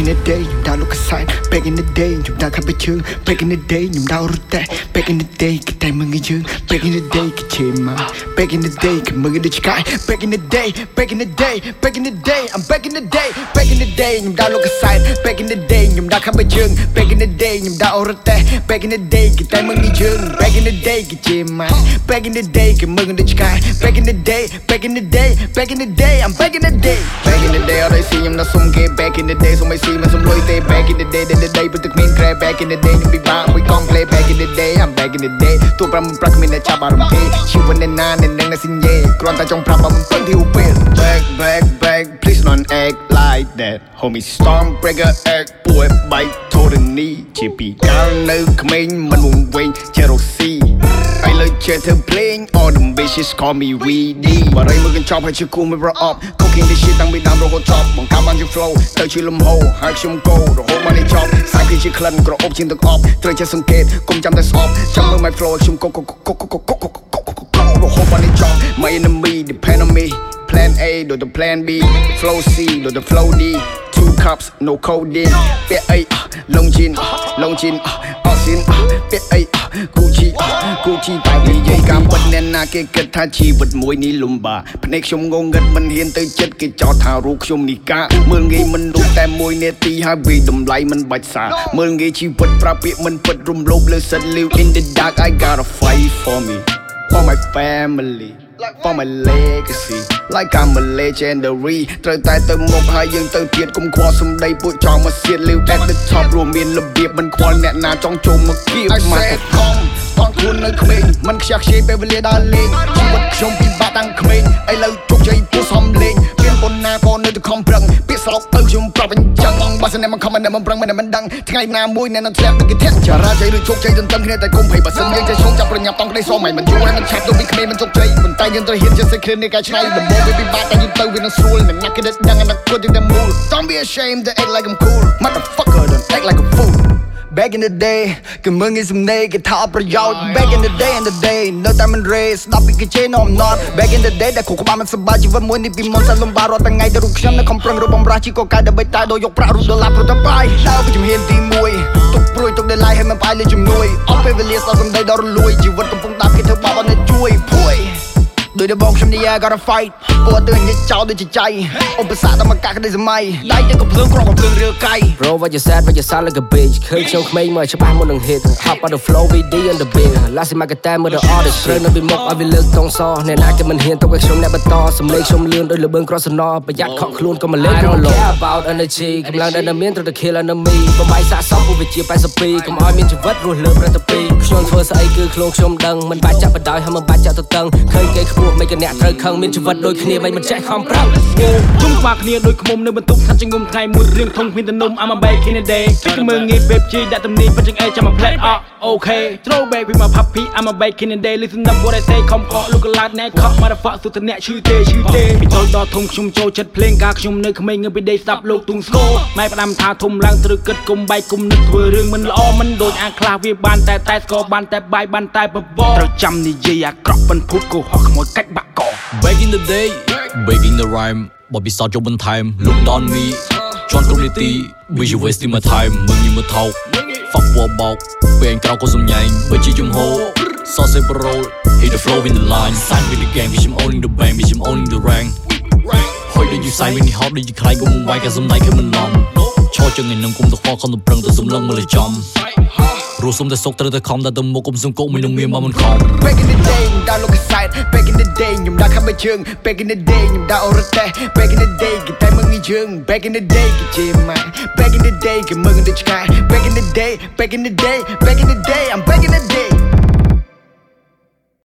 in the day ខ្ញុំដើរលោកកសែត back in the day ខ្ញុំដើរខាត់បិជើង back in the day ខ្ញុំដើររត់តែ back in the day គេតែមើងយើង back in the day គេជេមក back in the day គេមើងដូចឆ្កែ back in the day back in the day back in the day I'm back in the day back in the day ខ្ញុំដើរលោកកសែត back in the day ខ្ញុំដើរខាត់បិជើង back in the day ខ្ញុំដើររត់តែ back in the day គេតែមើងយើង back in the day គេជេមក back in the day គេមើងដូចឆ្កែ back in the day back in the day back in the day I'm back in the day back in the day អត់ឲ្យស៊ីខ្ញុំនៅសុំគេ back in the day សុំឲ្យ ស៊ីមិនសុំលុយទេ back in the day the day ព្រោះទឹកមានក្រែ back in the day ខ្ញុំពិបាកមួយកង់ play back in the day I'm back in the day ទោះប្រាំប្រាក់គ្មានអ្នកចាប់អារម្មណ៍ទេជីវិតអ្នកណាអ្នកនឹងស៊ីញ៉េគ្រាន់តែចង់ប្រាប់បើមិនពឹងទីឧពេល back back back please don't act like that homie storm breaker act ពួយបែកធរនីជាពីកាលនៅក្មេងមិនវង្វេងជារកស៊ី I learned gentle playing All them bitches call me VD បារីមើលកញ្ចប់ហើយជាគូមិនប្រអប់ Cooking this shit តាំងពីដើមរហូតចប់បង្កើនបានជា flow ទៅជាលំហូរហើយខ្ញុំគោរហូតមកនេះចប់សាច់គឺជាក្លិនក្រអូបជាងទឹកអប់ត្រូវចេះសង្កេតកុំចាំតែស្អប់ចាំមើល my flow ខ្ញុំគោគោគោគោគោរហូតមកនេះចប់ My enemy depend on me Plan A ដូចទៅ Plan B Flow C ដូចទៅ Flow D cups no codeine ពាក់អីលងជីនលងជីនអត់ស៊ីនពាក់អី Gucci Gucci តែនិយាយការពិតអ្នកណាគេគិតថាជីវិតមួយនេះលំបាកភ្នែកខ្ញុំងងឹតមិនហ៊ានទៅចិត្តគេចោទថារូបខ្ញុំនេះកាមើលងាយមិនរូបតែមួយនាទីហើយវាតម្លៃមិនបាច់សារមើលងាយជីវិតប្រាប់ពាក្យមិនពិតរំលោភលើសិត live in the dark I gotta fight for me for my family for my legacy like I'm a legendary ត្រូវតែទៅមុខហើយយើងទៅទៀតគុំខ្វល់សំដីពួកចង់មកសៀត live at the top រួមមានរបៀបមិនខ្វល់អ្នកណាចង់ចូលមកគៀប I said come តោះខ្លួននៅក្មេងមិនខ្ជះខ្ជាយពេលវេលាដើរលេងជីវិតខ្ញុំពិបាកតាំងក្មេងឥឡូវជោគជ័យពោះសំលេងមានប៉ុណ្ណាក៏នៅតែខំប្រឹងពាក្យ ស្លោកទៅខ្ញុំប្រាប់អញ្ចឹងបើសិនអ្នកមិនខំមិនមិនប្រឹងមិនមិនដឹងថ្ងៃណាមួយអ្នកនឹងធ្លាក់ទៅគេធាក់ចារាជ័យឬជោគជ័យទន្ទឹមគ្នាតែគុំភ័យបើសិនយើងចេះឈប់ចាប់ប្រញាប់តង់ក្តីសោះមិនមិនយល់ហើយមិនឆាប់ទៅពីក្មេងមិនជោគជ័យប៉ុន្តែយើងត្រូវហ៊ានចេះសេះគ្រានៃការឆ្នៃដំបូងវាពិបាកតែយើងទៅវានឹងស្រួលអ្នកណាគេដឹងអនាគតយើងតែមូល Don't be ashamed to act like I'm cool motherfucker don't act like a fool Back in the day គឺមើងងាយសំណេរគេថាអត់ប្រយោជន៍ Back in the day in the day នៅ តែមិន race ស្ដាប់ពីគេជេរ no I'm not Back in the day ដែលគូក្បាលមិនសប្បាយជីវិតមួយនេះពីមុនសលំបារត់ថ្ងៃទៅរូបខ្ញុំនៅខំប្រឹងរកបំរាស់ជីកកាយដើម្បីតែដោយយកប្រាក់រូបដុល្លារព្រោះតែបាយដើរពីជំហានទី1ទុកព្រួយទុកដេឡៃឲ្យមិនបាយលើជំនួយអត់ពេលវេលាសល់សំដីដល់រលួយជីវិតកំពុងដាប់គេធ្វើបាបអត់អ្នកជួយភួយ ដោយតែបងខ្ញុំនេះ I gotta fight ពណ៌ទៅញិចចោលដូចជាចៃឧបសគ្គដល់មកកាក់ក្តីសម័យដៃទៅកំភ្លើងក្រកកំភ្លើងរាលកាយ Bro what you said what you sound like a bitch ឃើញខ្ញុំក្មេងមកច្បាស់មុននឹង hit hop on the flow VD on the beat ឡាស៊ីមកតែមើល the artist ត្រូវនៅពីមុខឲ្យវាលើកតងសអ្នកណាគេមិនហ៊ានទៅឲ្យខ្ញុំអ្នកបន្តសំឡេងខ្ញុំលឿនដូចលបឿនក្រសណប្រយ័ត្នខកខ្លួនកុំមកលេងក្នុងលោក about energy កម្លាំងដែលនៅមានត្រូវតែ kill enemy បំបីសាកសមពុះវិជា82កុំឲ្យមានជីវិតរស់លើប្រតិពីខ្ញុំធ្វើស្អី គឺខ្លួនខ្ញុំដឹងមិនបាច់ចាប់បដ ாய் ហើយមិនបាច់ចាក់ទៅតឹងឃើញគេខ្ពស់មិនក៏អ្នកត្រូវខឹងមានជីវិតដូចគ្នាមិនមិនចេះខំប្រឹងជុំក្បាលគ្នាដូចខ្មុំនៅបន្ទប់ខាត់ចង្ងុំថ្ងៃមួយរៀងធំគ្មានទំនុំ I'm a back in the day គេមើងងាយ babe ជីដាក់ទំនីប៉ុណ្្នឹងអេចាំមក play អត់ okay throw back with my puppy I'm a back in the day listen up what I say ខំខក look alike ណែខក motherfucker សុទ្ធតែអ្នកឈឺទេឈឺទេពីចូលដល់ធំខ្ញុំចូលចិត្តភ្លេងការខ្ញុំនៅក្មេងងើពីដេកស្ដាប់លោកទុងស្គរម៉ែផ្ដាំថាធំឡើងត្រូវគិតគុំបែកគុំនឹកធ្វើរឿងមិនល្អមិនដូចអាខ្លះវាបានតែតែស្គរបានតែបាយបានតែបបរត្រូវចាំនិយាយអាក្រក់ប៉ុនភូតកុហកខ្មោចកាច់បាក់ក Back in the day Back in the rhyme បបិសោតយកបន្ថែម Look down me ជន់គ្រប់នីតិ We you wasting my time มึงញីមកថោក Fuck ពណ៌បោក ពេលក្រៅក៏សំញែងបើជាជំហរ Sauce parole Hit the flow in the line Sign with the game វាខ្ញុំ owning the bank វាខ្ញុំ owning the rank ហុយដូច you sign វិញនេះហប់ដូច you ខ្លាយក៏មិនវាយក៏សំណៃក៏មិនឡំឈរជើងឯនឹងគុំទៅខ្វល់ខំទៅប្រឹងទៅសំឡឹងមើលចំ រស់សុំតែសុកត្រូវតែខំតែទៅមុខគុំសង្គមមិននឹងមានមកមិនខំ Back in the day ខ្ញុំដើរលោកកសែត Back in the day ខ្ញុំដើរខាត់បិជើង Back in the day ខ្ញុំដើរអរតេ Back in the day គេតែមើងងាយយើង Back in the day គេជេរម៉ែ Back in the day គេមើងដូចឆ្កែ Back in the day Back in the day Back in the day I'm back in the day